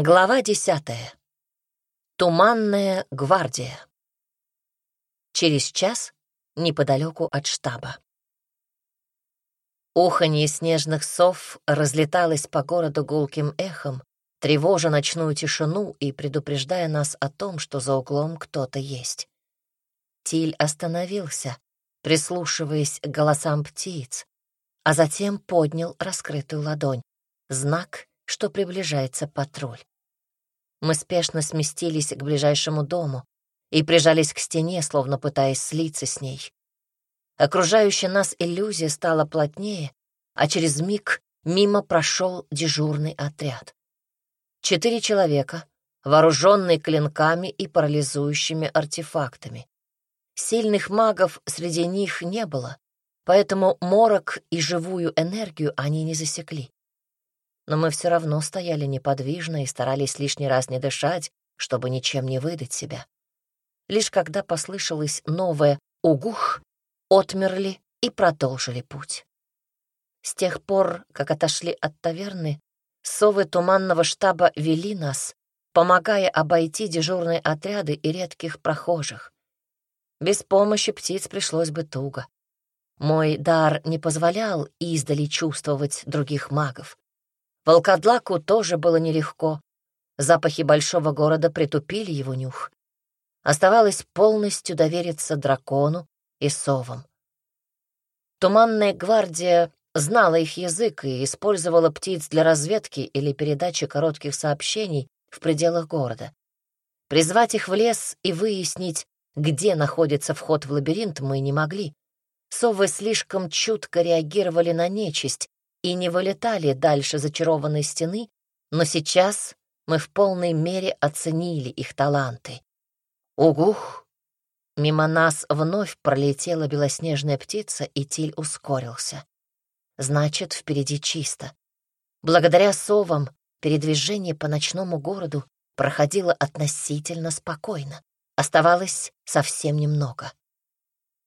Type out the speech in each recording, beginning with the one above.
Глава десятая. Туманная гвардия. Через час неподалеку от штаба. Уханье снежных сов разлеталось по городу гулким эхом, тревожа ночную тишину и предупреждая нас о том, что за углом кто-то есть. Тиль остановился, прислушиваясь к голосам птиц, а затем поднял раскрытую ладонь. Знак, что приближается патруль. Мы спешно сместились к ближайшему дому и прижались к стене, словно пытаясь слиться с ней. Окружающая нас иллюзия стала плотнее, а через миг мимо прошел дежурный отряд. Четыре человека, вооруженные клинками и парализующими артефактами. Сильных магов среди них не было, поэтому морок и живую энергию они не засекли но мы все равно стояли неподвижно и старались лишний раз не дышать, чтобы ничем не выдать себя. Лишь когда послышалось новое «угух», отмерли и продолжили путь. С тех пор, как отошли от таверны, совы туманного штаба вели нас, помогая обойти дежурные отряды и редких прохожих. Без помощи птиц пришлось бы туго. Мой дар не позволял издали чувствовать других магов. Волкодлаку тоже было нелегко. Запахи большого города притупили его нюх. Оставалось полностью довериться дракону и совам. Туманная гвардия знала их язык и использовала птиц для разведки или передачи коротких сообщений в пределах города. Призвать их в лес и выяснить, где находится вход в лабиринт, мы не могли. Совы слишком чутко реагировали на нечисть и не вылетали дальше зачарованной стены, но сейчас мы в полной мере оценили их таланты. Угух! Мимо нас вновь пролетела белоснежная птица, и Тиль ускорился. Значит, впереди чисто. Благодаря совам передвижение по ночному городу проходило относительно спокойно. Оставалось совсем немного.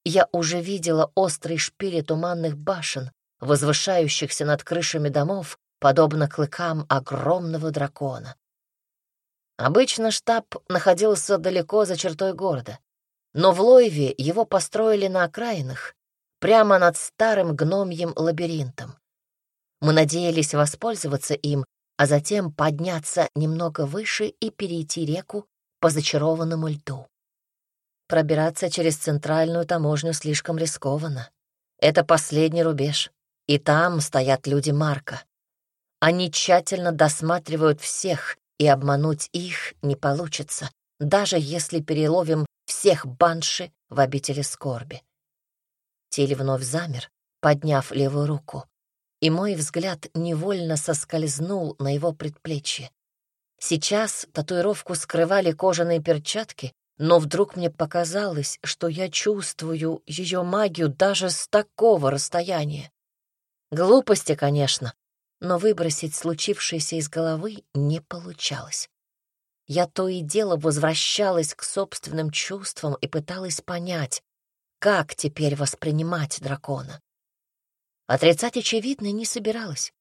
Я уже видела острые шпили туманных башен, возвышающихся над крышами домов, подобно клыкам огромного дракона. Обычно штаб находился далеко за чертой города, но в Лойве его построили на окраинах, прямо над старым гномьим лабиринтом. Мы надеялись воспользоваться им, а затем подняться немного выше и перейти реку по зачарованному льду. Пробираться через центральную таможню слишком рискованно. Это последний рубеж. И там стоят люди Марка. Они тщательно досматривают всех, и обмануть их не получится, даже если переловим всех банши в обители скорби. Тиль вновь замер, подняв левую руку, и мой взгляд невольно соскользнул на его предплечье. Сейчас татуировку скрывали кожаные перчатки, но вдруг мне показалось, что я чувствую ее магию даже с такого расстояния. Глупости, конечно, но выбросить случившееся из головы не получалось. Я то и дело возвращалась к собственным чувствам и пыталась понять, как теперь воспринимать дракона. Отрицать очевидно не собиралась.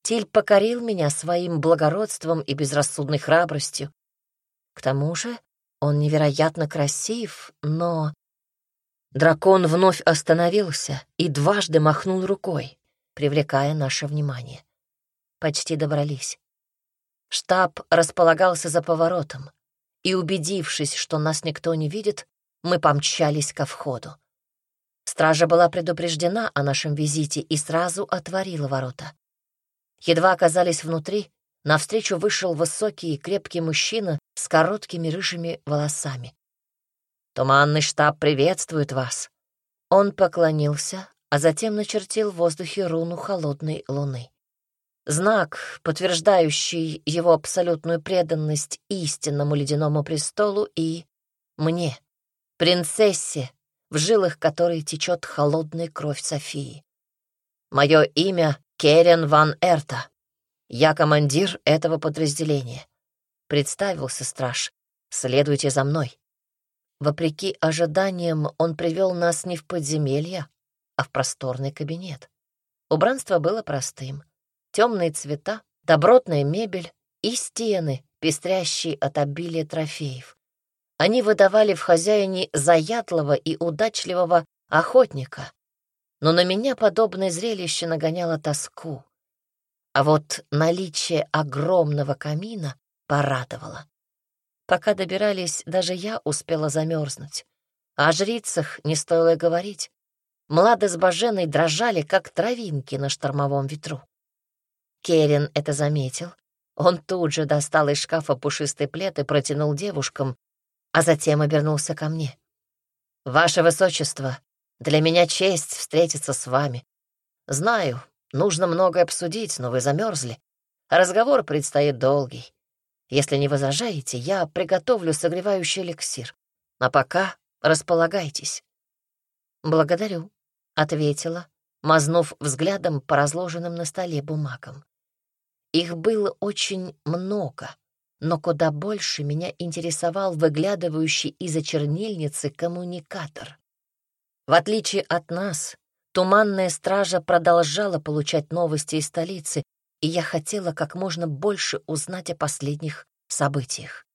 Тиль покорил меня своим благородством и безрассудной храбростью. К тому же он невероятно красив, но... Дракон вновь остановился и дважды махнул рукой привлекая наше внимание. Почти добрались. Штаб располагался за поворотом, и, убедившись, что нас никто не видит, мы помчались ко входу. Стража была предупреждена о нашем визите и сразу отворила ворота. Едва оказались внутри, навстречу вышел высокий и крепкий мужчина с короткими рыжими волосами. «Туманный штаб приветствует вас!» Он поклонился, а затем начертил в воздухе руну холодной луны. Знак, подтверждающий его абсолютную преданность истинному ледяному престолу и мне, принцессе, в жилах которой течет холодная кровь Софии. Мое имя Керен Ван Эрта. Я командир этого подразделения. Представился страж. Следуйте за мной. Вопреки ожиданиям, он привел нас не в подземелье, а в просторный кабинет. Убранство было простым. Темные цвета, добротная мебель и стены, пестрящий от обилия трофеев. Они выдавали в хозяине заядлого и удачливого охотника, но на меня подобное зрелище нагоняло тоску. А вот наличие огромного камина порадовало. Пока добирались, даже я успела замерзнуть. О жрицах не стоило говорить. Млады с Баженой дрожали, как травинки на штормовом ветру. Керин это заметил. Он тут же достал из шкафа пушистый плед и протянул девушкам, а затем обернулся ко мне. «Ваше Высочество, для меня честь встретиться с вами. Знаю, нужно многое обсудить, но вы замерзли. Разговор предстоит долгий. Если не возражаете, я приготовлю согревающий эликсир. А пока располагайтесь». «Благодарю», — ответила, мазнув взглядом по разложенным на столе бумагам. Их было очень много, но куда больше меня интересовал выглядывающий из-за чернильницы коммуникатор. В отличие от нас, туманная стража продолжала получать новости из столицы, и я хотела как можно больше узнать о последних событиях.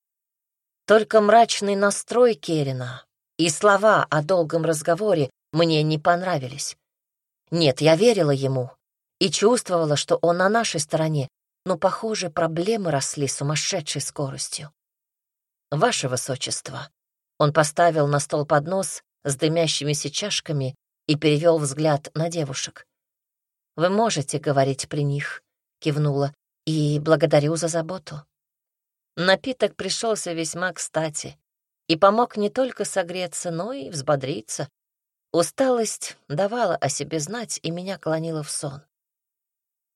Только мрачный настрой Керина и слова о долгом разговоре мне не понравились. Нет, я верила ему и чувствовала, что он на нашей стороне, но, похоже, проблемы росли сумасшедшей скоростью. «Ваше Высочество!» Он поставил на стол поднос с дымящимися чашками и перевел взгляд на девушек. «Вы можете говорить при них», — кивнула, — «и благодарю за заботу». Напиток пришелся весьма кстати и помог не только согреться, но и взбодриться, Усталость давала о себе знать и меня клонила в сон.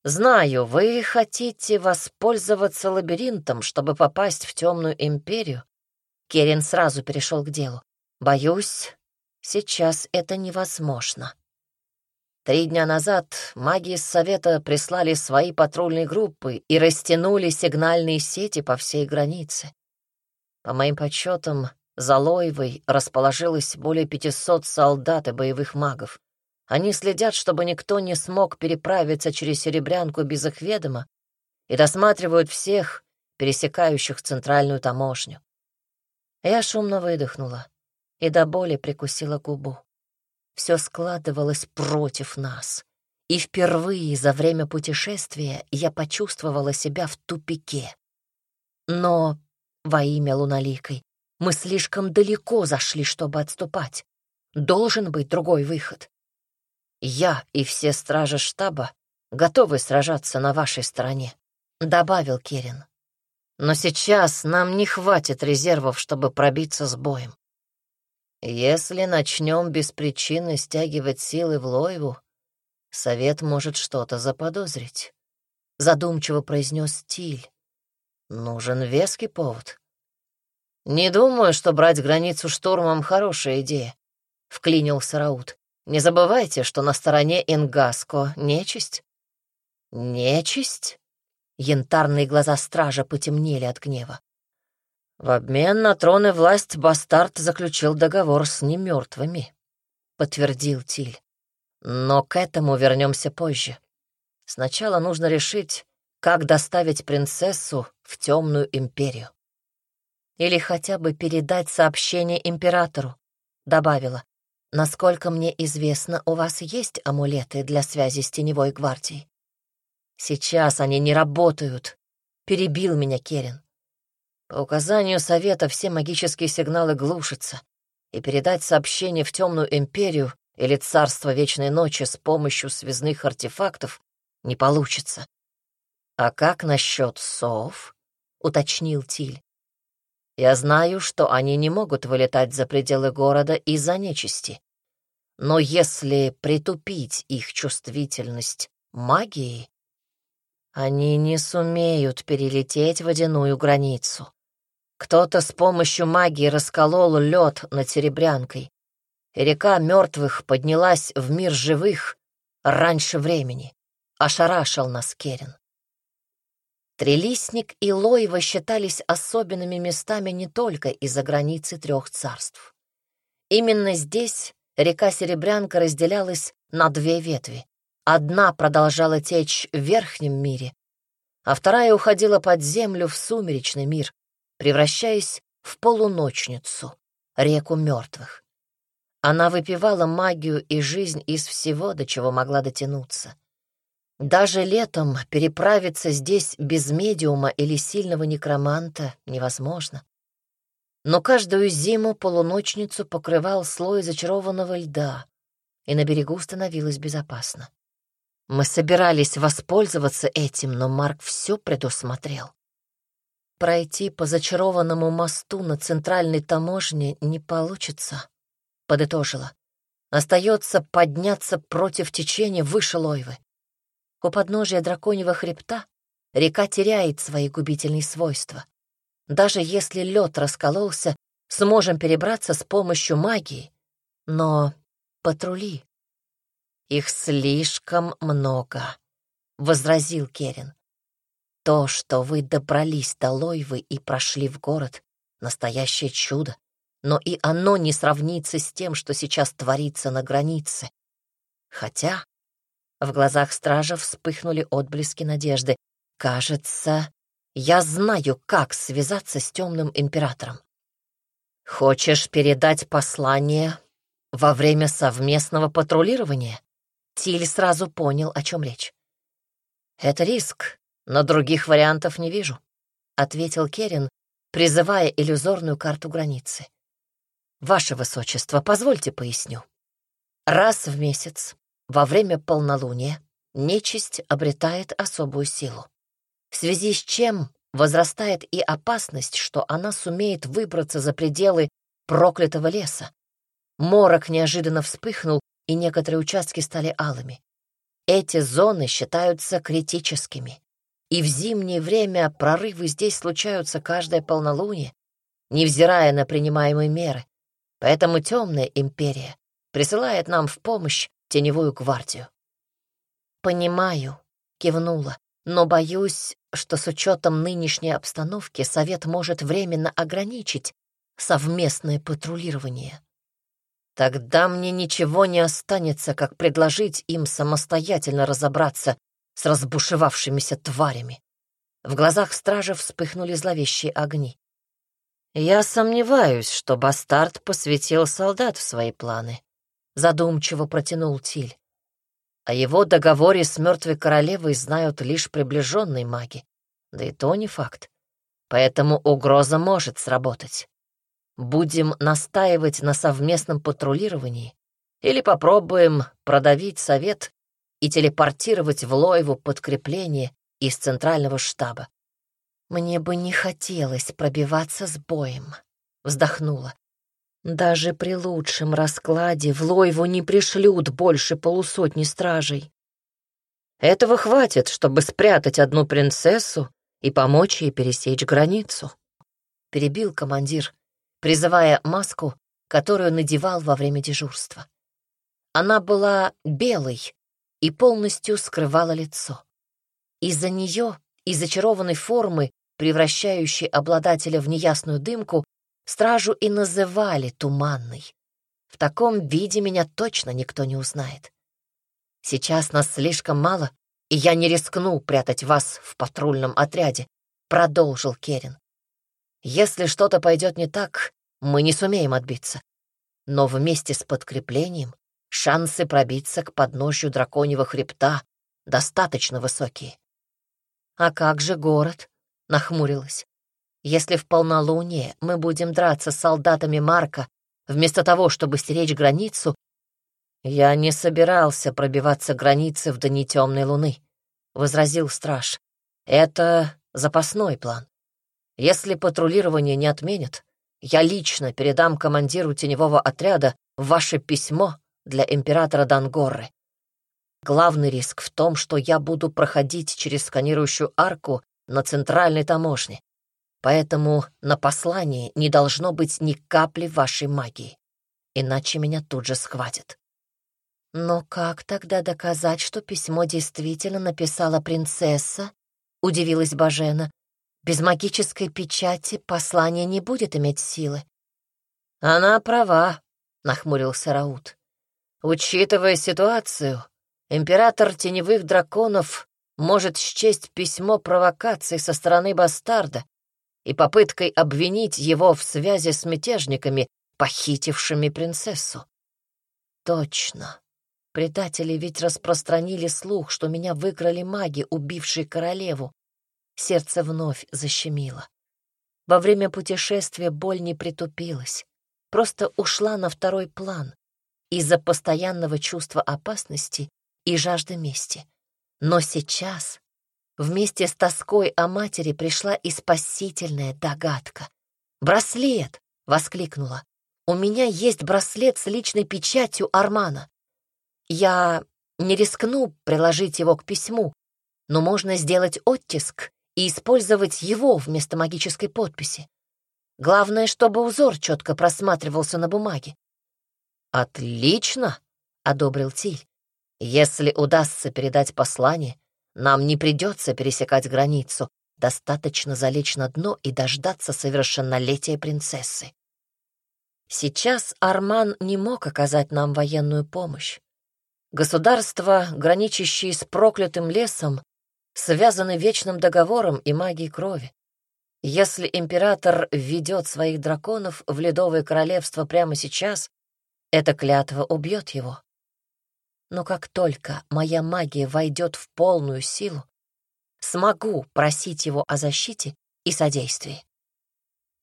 «Знаю, вы хотите воспользоваться лабиринтом, чтобы попасть в темную империю?» Керин сразу перешел к делу. «Боюсь, сейчас это невозможно». Три дня назад маги из Совета прислали свои патрульные группы и растянули сигнальные сети по всей границе. По моим подсчетам, за Лоевой расположилось более 500 солдат и боевых магов. Они следят, чтобы никто не смог переправиться через Серебрянку без их ведома и досматривают всех, пересекающих центральную таможню. Я шумно выдохнула и до боли прикусила губу. Все складывалось против нас. И впервые за время путешествия я почувствовала себя в тупике. Но во имя Луналикой мы слишком далеко зашли, чтобы отступать. Должен быть другой выход. Я и все стражи штаба готовы сражаться на вашей стороне», — добавил Керин. «Но сейчас нам не хватит резервов, чтобы пробиться с боем. Если начнем без причины стягивать силы в Лоеву, совет может что-то заподозрить», — задумчиво произнес Тиль. «Нужен веский повод». «Не думаю, что брать границу штурмом — хорошая идея», — вклинился Раут. «Не забывайте, что на стороне Ингаско нечисть». «Нечисть?» Янтарные глаза стража потемнели от гнева. В обмен на трон и власть бастард заключил договор с немертвыми, подтвердил Тиль. Но к этому вернемся позже. Сначала нужно решить, как доставить принцессу в темную империю. Или хотя бы передать сообщение императору», — добавила. «Насколько мне известно, у вас есть амулеты для связи с Теневой гвардией?» «Сейчас они не работают», — перебил меня Керин. «По указанию Совета все магические сигналы глушатся, и передать сообщение в Темную Империю или Царство Вечной Ночи с помощью связных артефактов не получится». «А как насчет сов?» — уточнил Тиль. Я знаю, что они не могут вылетать за пределы города из-за нечисти. Но если притупить их чувствительность магией, они не сумеют перелететь водяную границу. Кто-то с помощью магии расколол лед над Серебрянкой, и река мертвых поднялась в мир живых раньше времени. Ошарашил нас Керин. Трелисник и Лоево считались особенными местами не только из-за границы трех царств. Именно здесь река Серебрянка разделялась на две ветви. Одна продолжала течь в верхнем мире, а вторая уходила под землю в сумеречный мир, превращаясь в полуночницу, реку мертвых. Она выпивала магию и жизнь из всего, до чего могла дотянуться. Даже летом переправиться здесь без медиума или сильного некроманта невозможно. Но каждую зиму полуночницу покрывал слой зачарованного льда, и на берегу становилось безопасно. Мы собирались воспользоваться этим, но Марк все предусмотрел. Пройти по зачарованному мосту на центральной таможне не получится, подытожила. Остается подняться против течения выше Лойвы. У подножия драконьего хребта река теряет свои губительные свойства. Даже если лед раскололся, сможем перебраться с помощью магии. Но патрули «Их слишком много», — возразил Керин. «То, что вы добрались до Лойвы и прошли в город, — настоящее чудо, но и оно не сравнится с тем, что сейчас творится на границе. Хотя в глазах стража вспыхнули отблески надежды. Кажется, я знаю, как связаться с темным императором. Хочешь передать послание во время совместного патрулирования? Тиль сразу понял, о чем речь. «Это риск, но других вариантов не вижу», — ответил Керин, призывая иллюзорную карту границы. «Ваше Высочество, позвольте поясню. Раз в месяц, во время полнолуния, нечисть обретает особую силу, в связи с чем возрастает и опасность, что она сумеет выбраться за пределы проклятого леса. Морок неожиданно вспыхнул, и некоторые участки стали алыми. Эти зоны считаются критическими, и в зимнее время прорывы здесь случаются каждое полнолуние, невзирая на принимаемые меры. Поэтому темная империя присылает нам в помощь теневую гвардию. «Понимаю», — кивнула, «но боюсь, что с учетом нынешней обстановки Совет может временно ограничить совместное патрулирование. Тогда мне ничего не останется, как предложить им самостоятельно разобраться с разбушевавшимися тварями. В глазах стражи вспыхнули зловещие огни. Я сомневаюсь, что бастард посвятил солдат в свои планы. Задумчиво протянул Тиль. О его договоре с мертвой королевой знают лишь приближенные маги. Да и то не факт. Поэтому угроза может сработать. Будем настаивать на совместном патрулировании или попробуем продавить совет и телепортировать в Лоеву подкрепление из центрального штаба. Мне бы не хотелось пробиваться с боем, вздохнула. Даже при лучшем раскладе в Лоеву не пришлют больше полусотни стражей. Этого хватит, чтобы спрятать одну принцессу и помочь ей пересечь границу. Перебил командир, призывая маску, которую надевал во время дежурства. Она была белой и полностью скрывала лицо. Из-за нее, из зачарованной формы, превращающей обладателя в неясную дымку, стражу и называли туманной. В таком виде меня точно никто не узнает. Сейчас нас слишком мало, и я не рискну прятать вас в патрульном отряде, продолжил Керин. Если что-то пойдет не так, мы не сумеем отбиться. Но вместе с подкреплением шансы пробиться к подножью драконьего хребта достаточно высокие. «А как же город?» — нахмурилась. «Если в полнолуние мы будем драться с солдатами Марка, вместо того, чтобы стеречь границу, я не собирался пробиваться границы в дни темной луны», — возразил страж. «Это запасной план. Если патрулирование не отменят, я лично передам командиру теневого отряда ваше письмо для императора Дангорры. Главный риск в том, что я буду проходить через сканирующую арку на центральной таможне. Поэтому на послании не должно быть ни капли вашей магии, иначе меня тут же схватят. Но как тогда доказать, что письмо действительно написала принцесса? Удивилась Бажена. Без магической печати послание не будет иметь силы. Она права, нахмурился Раут. Учитывая ситуацию, император теневых драконов может счесть письмо провокацией со стороны бастарда и попыткой обвинить его в связи с мятежниками, похитившими принцессу. Точно. Предатели ведь распространили слух, что меня выкрали маги, убившие королеву. Сердце вновь защемило. Во время путешествия боль не притупилась, просто ушла на второй план из-за постоянного чувства опасности и жажды мести. Но сейчас вместе с тоской о матери пришла и спасительная догадка. «Браслет!» — воскликнула. «У меня есть браслет с личной печатью Армана. Я не рискну приложить его к письму, но можно сделать оттиск и использовать его вместо магической подписи. Главное, чтобы узор четко просматривался на бумаге. «Отлично!» — одобрил Тиль. «Если удастся передать послание, нам не придется пересекать границу, достаточно залечь на дно и дождаться совершеннолетия принцессы». Сейчас Арман не мог оказать нам военную помощь. Государства, граничащие с проклятым лесом, связаны вечным договором и магией крови. Если император введет своих драконов в Ледовое Королевство прямо сейчас, эта клятва убьет его. Но как только моя магия войдет в полную силу, смогу просить его о защите и содействии.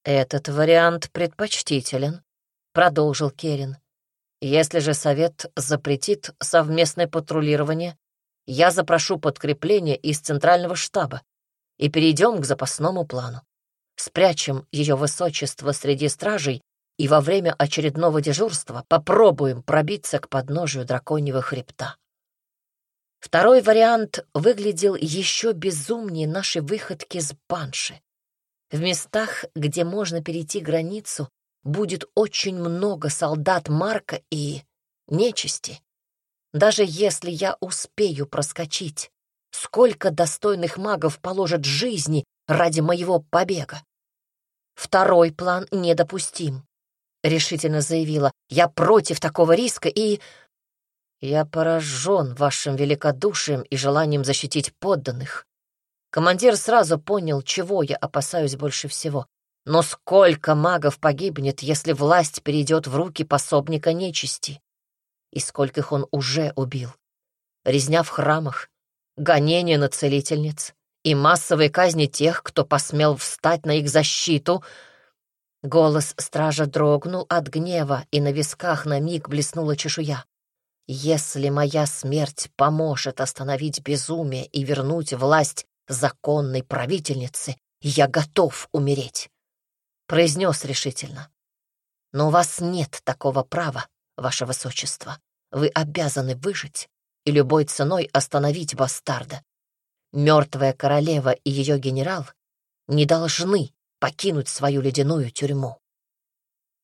«Этот вариант предпочтителен», — продолжил Керин. «Если же совет запретит совместное патрулирование, я запрошу подкрепление из центрального штаба и перейдем к запасному плану. Спрячем ее высочество среди стражей и во время очередного дежурства попробуем пробиться к подножию драконьего хребта. Второй вариант выглядел еще безумнее нашей выходки с банши. В местах, где можно перейти границу, будет очень много солдат Марка и нечисти. Даже если я успею проскочить, сколько достойных магов положат жизни ради моего побега? Второй план недопустим, — решительно заявила. Я против такого риска и... Я поражен вашим великодушием и желанием защитить подданных. Командир сразу понял, чего я опасаюсь больше всего. Но сколько магов погибнет, если власть перейдет в руки пособника нечисти? и скольких он уже убил. Резня в храмах, гонения на целительниц и массовые казни тех, кто посмел встать на их защиту. Голос стража дрогнул от гнева, и на висках на миг блеснула чешуя. «Если моя смерть поможет остановить безумие и вернуть власть законной правительницы, я готов умереть», — произнес решительно. «Но у вас нет такого права, ваше высочество. Вы обязаны выжить и любой ценой остановить бастарда. Мертвая королева и ее генерал не должны покинуть свою ледяную тюрьму.